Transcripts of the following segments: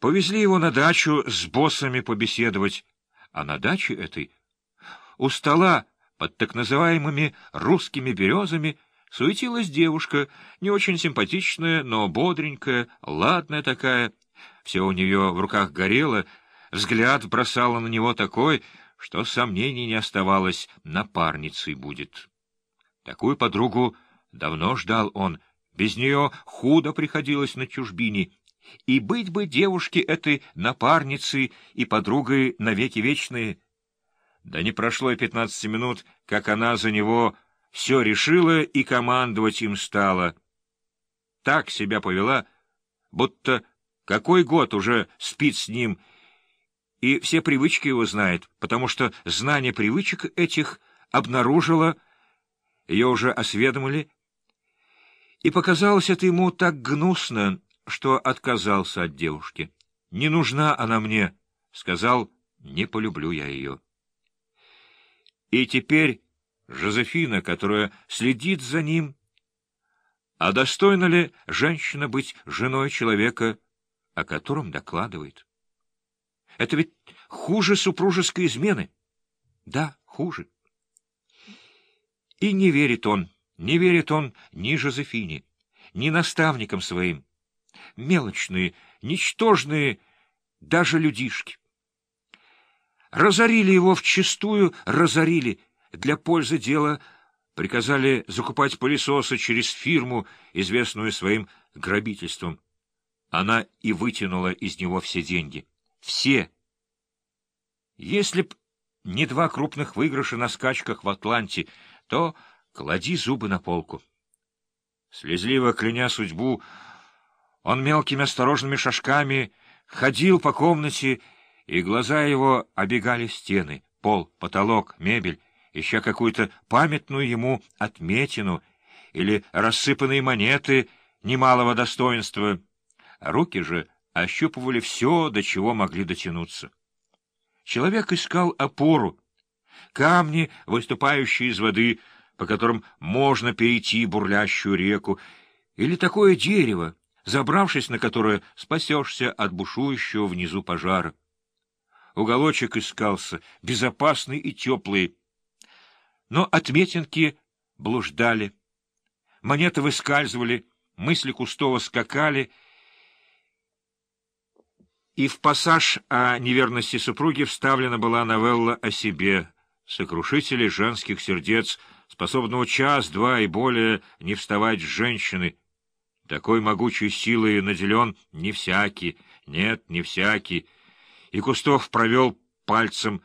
Повезли его на дачу с боссами побеседовать, а на даче этой у стола под так называемыми русскими березами суетилась девушка, не очень симпатичная, но бодренькая, ладная такая. Все у нее в руках горело, взгляд бросала на него такой, что сомнений не оставалось, напарницей будет. Такую подругу давно ждал он, без нее худо приходилось на чужбине — и быть бы девушке этой напарницей и подругой навеки вечные. Да не прошло и пятнадцати минут, как она за него все решила и командовать им стала. Так себя повела, будто какой год уже спит с ним, и все привычки его знает, потому что знание привычек этих обнаружила, ее уже осведомили, и показалось это ему так гнусно, что отказался от девушки. «Не нужна она мне», — сказал, «не полюблю я ее». И теперь Жозефина, которая следит за ним, а достойна ли женщина быть женой человека, о котором докладывает? Это ведь хуже супружеской измены. Да, хуже. И не верит он, не верит он ни Жозефине, ни наставникам своим, мелочные, ничтожные даже людишки. Разорили его вчистую, разорили. Для пользы дела приказали закупать пылесосы через фирму, известную своим грабительством. Она и вытянула из него все деньги. Все. Если б не два крупных выигрыша на скачках в Атланте, то клади зубы на полку. Слезливо кляня судьбу, он мелкими осторожными шажками ходил по комнате, и глаза его обегали стены, пол, потолок, мебель, ища какую-то памятную ему отметину или рассыпанные монеты немалого достоинства. руки же ощупывали все, до чего могли дотянуться. Человек искал опору, камни, выступающие из воды, по которым можно перейти бурлящую реку, или такое дерево, забравшись на которое спасешься от бушующего внизу пожара. Уголочек искался, безопасный и теплый, но отметинки блуждали, монеты выскальзывали, мысли Кустова скакали, и в пассаж о неверности супруги вставлена была новелла о себе, сокрушителе женских сердец, способного час-два и более не вставать с женщины, такой могучей силой наделен не всякий, нет, не всякий. И Кустов провел пальцем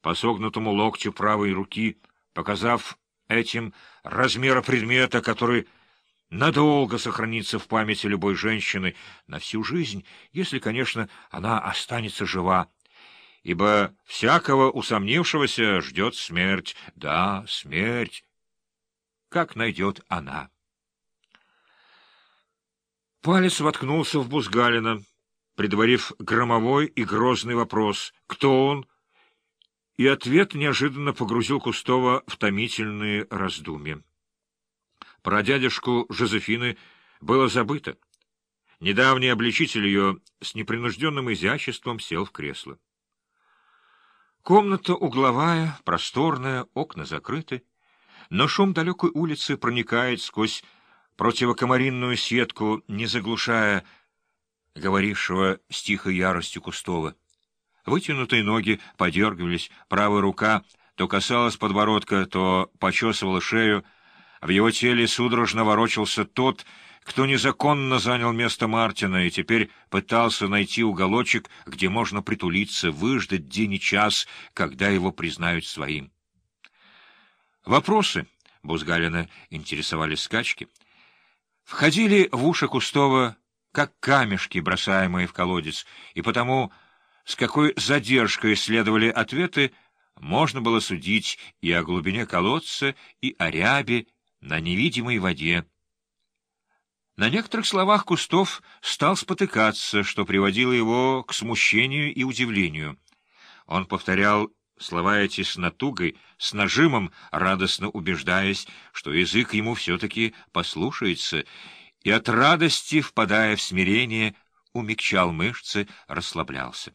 по согнутому локтю правой руки, показав этим размера предмета, который надолго сохранится в памяти любой женщины на всю жизнь, если, конечно, она останется жива. Ибо всякого усомнившегося ждет смерть, да, смерть, как найдет она. Палец воткнулся в Бузгалина, предварив громовой и грозный вопрос «Кто он?» и ответ неожиданно погрузил Кустова в томительные раздумья. Про дядюшку Жозефины было забыто. Недавний обличитель ее с непринужденным изяществом сел в кресло. Комната угловая, просторная, окна закрыты, но шум далекой улицы проникает сквозь противокомаринную сетку, не заглушая говорившего с тихой яростью Кустова. Вытянутые ноги подергивались, правая рука то касалась подбородка, то почесывала шею. В его теле судорожно ворочался тот, кто незаконно занял место Мартина и теперь пытался найти уголочек, где можно притулиться, выждать день и час, когда его признают своим. Вопросы Бузгалина интересовали скачки — входили в уши Кустова, как камешки, бросаемые в колодец, и потому, с какой задержкой следовали ответы, можно было судить и о глубине колодца, и о рябе на невидимой воде. На некоторых словах Кустов стал спотыкаться, что приводило его к смущению и удивлению. Он повторял слова эти с натугой, с нажимом, радостно убеждаясь, что язык ему все-таки послушается, и от радости, впадая в смирение, умягчал мышцы, расслаблялся.